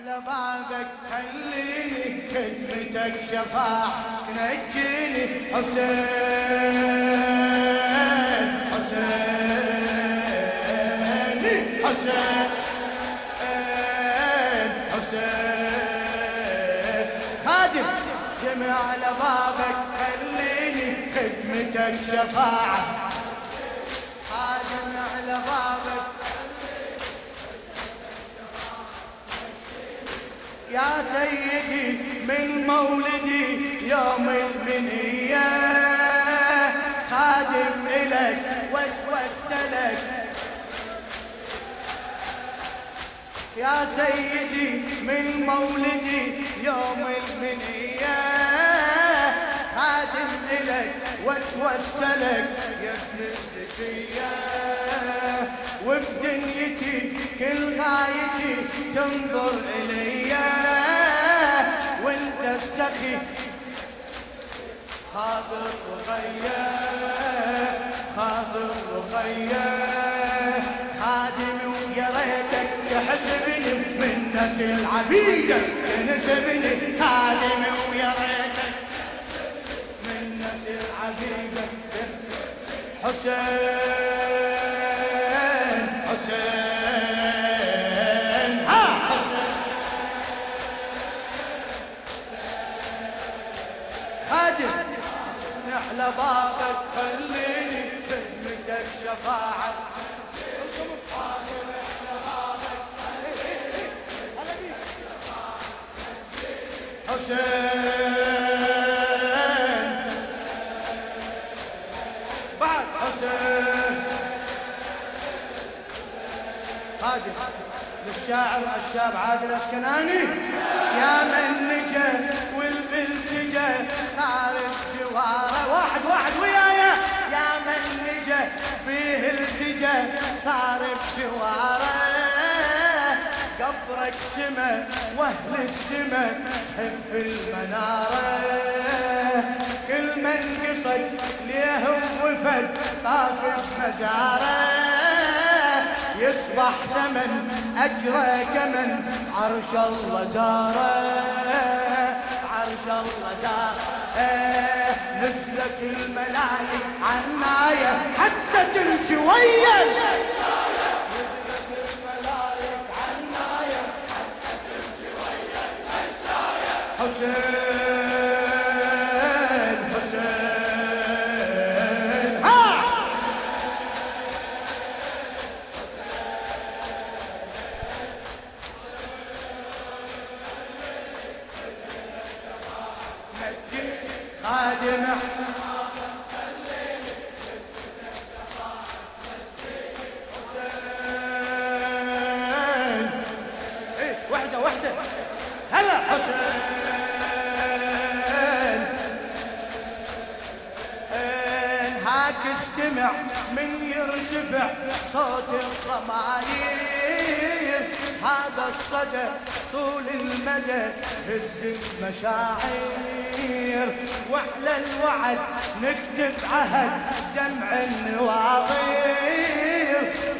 على بابك خليني خدمتك شفاعة تنجيني حسين حسين حسين حسين. خادم جمع على بابك خليني خدمتك شفاعة يا سيدي من مولدي يوم البنية. خادم إلك واتوسلك يا سيدي من مولدي يوم البنية. خادم إلك واتوسلك يا ابن الزكية. وبدنيتي كل غايتي تنظر إلي السخي خاطر رقية خاطر رقية خادم ويا ريتك تحسبني من ناس العبيدة تنسبني خادم ويا ريتك. من ناس العبيدة حسين. خادم نحلى بابك خليني خدمتك شفاعة. حسين. بعد حسين. هادي. للشاعر الشاب عادل اشكناني يا من سما وأهل السما تحف المنارة كل من قصد ليه وفد. طاف بمزاره يصبح ثمن أجره كمن عرش الله زارة عرش الله زارة. نزلت الملايك عناية حتى تمشي ويا خادم حسين إيه وحده وحده هلا حسين استمع من يرتفع صوت الضماير هذا الصدى طول المدى هز المشاعر وأحلى الوعد نكتب عهد دمع النواطير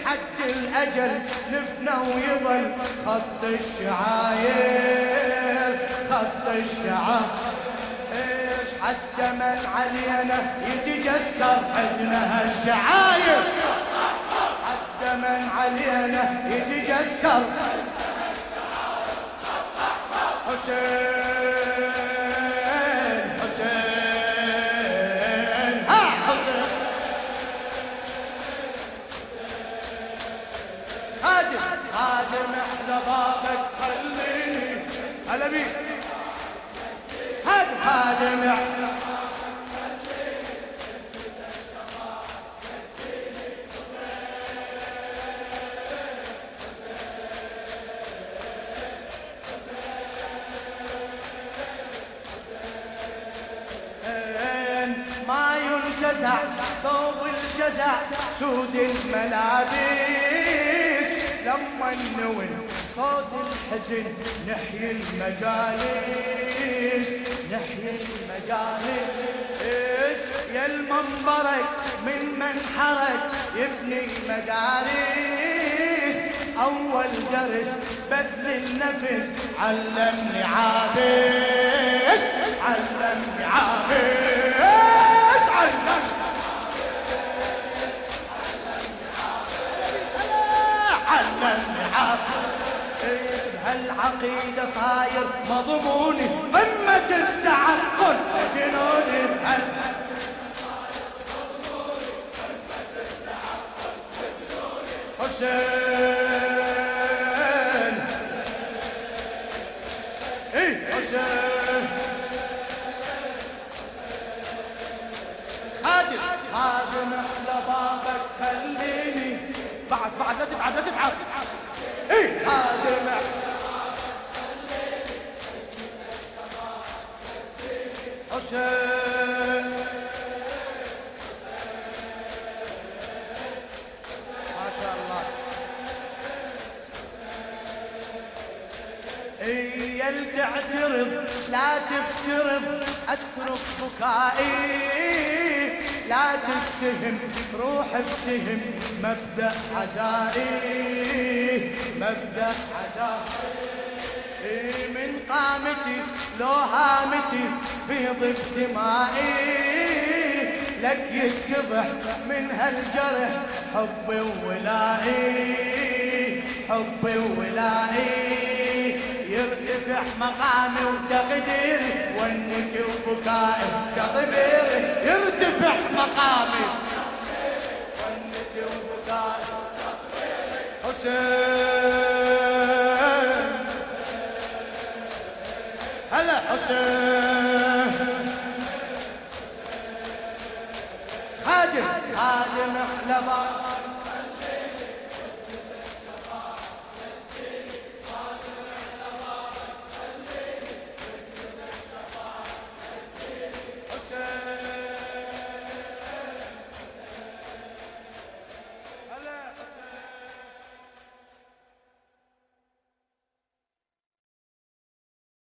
حد الأجل نفنى ويظل خط الشعاير. خط الشعاير. حتى من علينا يتجسر؟ عندنا هالشعاير. من علينا يتجسر. حسين. ينتزع ثوب الجزع سود الملابس. لما نون صوت الحزن نحيي المجالس نحيي المجالس. يا المنبرك من منحرك يبني مدارس أول درس بذل النفس علمني عابس علمني عابس. بهالعقيدة صاير مضموني قمة التعقل جنوني بهالعقيدة حسين. اي حسين. خادم. خادم على بابك خليني. بعد بعد لا تتعب لا تتعب. اي خادم حسين يل تعترض لا تفترض اترك بكائي لا تفتهم روح افتهم مبدأ عزائي مبدأ عزائي من قامتي لو هامتي في ضد دمائي. لك يتضح من هالجرح حبي وولائي حبي وولائي يرتفع مقامي وتقديري ونك وبكائي وتطبيري يرتفع مقامي. ونك وبكائي حسين. هلا حسين خادم خادم أحلى